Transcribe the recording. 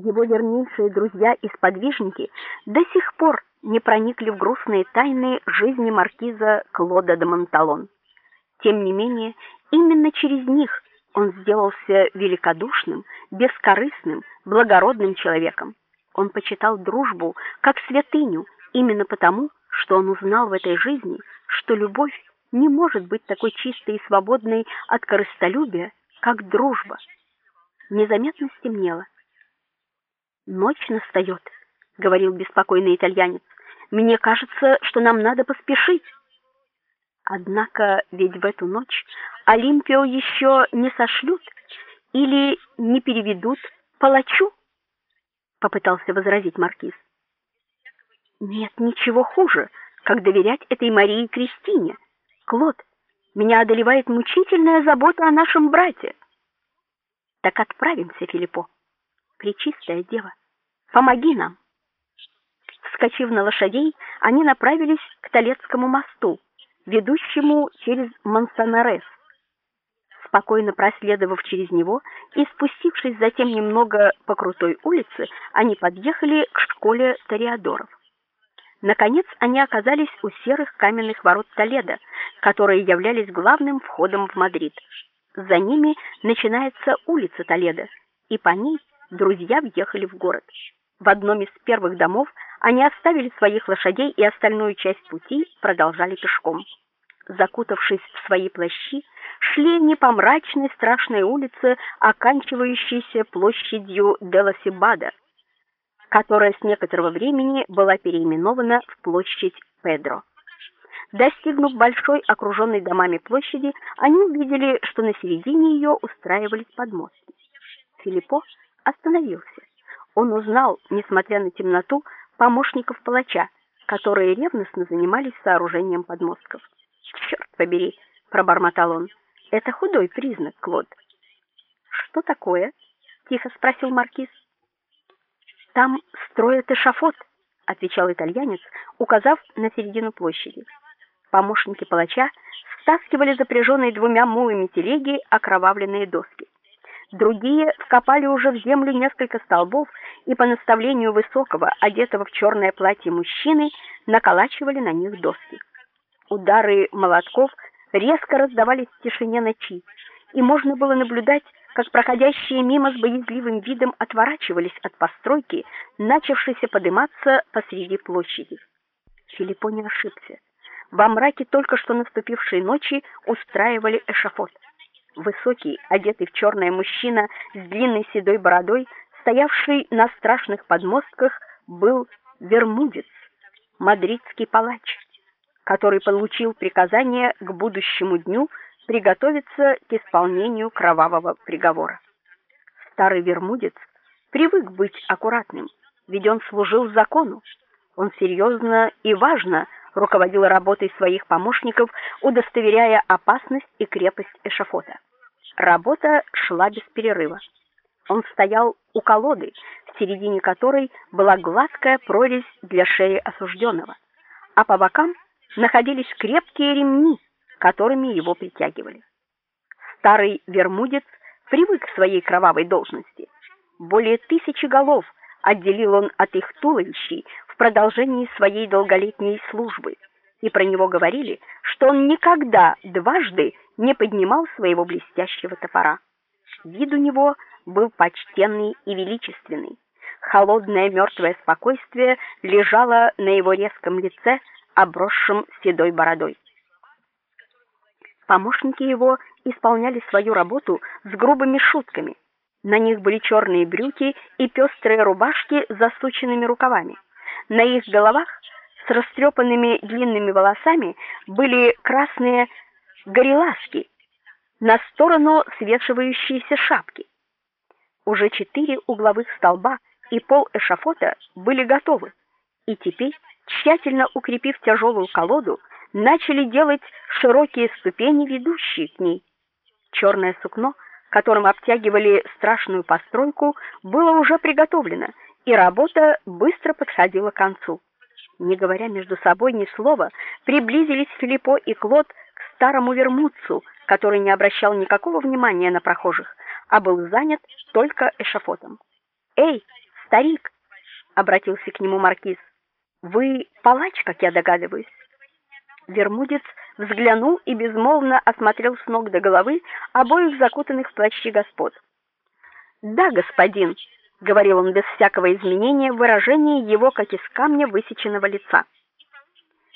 Его вернейшие друзья и сподвижники до сих пор не проникли в грустные тайны жизни маркиза Клода де Монталон. Тем не менее, именно через них он сделался великодушным, бескорыстным, благородным человеком. Он почитал дружбу как святыню именно потому, что он узнал в этой жизни, что любовь не может быть такой чистой и свободной от корыстолюбия, как дружба. Незаметно стемнело. Ночь настает, говорил беспокойный итальянец. Мне кажется, что нам надо поспешить. Однако ведь в эту ночь Олимпио еще не сошлют или не переведут палачу, попытался возразить маркиз. Нет ничего хуже, как доверять этой Марии Кристине. Клод, меня одолевает мучительная забота о нашем брате. Так отправимся, Филиппо. Пречистая дева, помоги нам. Вскочив на лошадей, они направились к Толецкому мосту, ведущему через Мансонарес. Спокойно проследовав через него и спустившись затем немного по крутой улице, они подъехали к школе Тореадоров. Наконец они оказались у серых каменных ворот Толедо, которые являлись главным входом в Мадрид. За ними начинается улица Толедо, и по ней друзья въехали в город. В одном из первых домов они оставили своих лошадей и остальную часть пути продолжали пешком. Закутавшись в свои плащи, шли не по мрачной страшной улице, оканчивающейся площадью Деласибада, которая с некоторого времени была переименована в площадь Педро. Достигнув большой окруженной домами площади, они увидели, что на середине ее устраивались подмостки. Филиппо остановился. Он узнал, несмотря на темноту, помощников палача, которые ревностно занимались сооружением подмостков. «Черт побери, пробормотал он. Это худой признак, Клод. Что такое? тихо спросил маркиз. Там строят эшафот, отвечал итальянец, указав на середину площади. Помощники палача стаскивали запряженные двумя мулами телеги окровавленные доски. Другие вкопали уже в землю несколько столбов и по наставлению высокого, одетого в черное платье мужчины, наколачивали на них доски. Удары молотков резко раздавались в тишине ночи, и можно было наблюдать, как проходящие мимо с боязливым видом отворачивались от постройки, начавшейся подниматься посреди площади. Филиппо не ошибся. Во мраке только что наступившей ночи устраивали эшафот. Высокий, одетый в черное мужчина с длинной седой бородой, стоявший на страшных подмостках, был вермудец, мадридский палач, который получил приказание к будущему дню приготовиться к исполнению кровавого приговора. Старый вермудец привык быть аккуратным, ведь он служил закону. Он серьезно и важно руководил работой своих помощников, удостоверяя опасность и крепость эшафота. Работа шла без перерыва. Он стоял у колоды, в середине которой была гладкая прорезь для шеи осужденного, а по бокам находились крепкие ремни, которыми его притягивали. Старый вермудец привык к своей кровавой должности. Более тысячи голов отделил он от их туловищей в продолжении своей долголетней службы, и про него говорили, что он никогда дважды не поднимал своего блестящего топора. Вид у него был почтенный и величественный. Холодное мертвое спокойствие лежало на его резком лице, обросшем седой бородой. Помощники его исполняли свою работу с грубыми шутками. На них были черные брюки и пестрые рубашки с засученными рукавами. На их головах с растрепанными длинными волосами были красные гореласки, на сторону свешивающиеся шапки. Уже четыре угловых столба и пол эшафота были готовы, и теперь, тщательно укрепив тяжелую колоду, начали делать широкие ступени, ведущие к ней. Черное сукно, которым обтягивали страшную постройку, было уже приготовлено, и работа быстро подходила к концу. Не говоря между собой ни слова, приблизились Филиппо и Клод старому вермутцу, который не обращал никакого внимания на прохожих, а был занят только эшафотом. "Эй, Старик, обратился к нему маркиз. Вы палач, как я догадываюсь. Вермудец взглянул и безмолвно осмотрел с ног до головы обоих закутанных в плащи господ. "Да, господин", говорил он без всякого изменения выражения его, как из камня высеченного лица.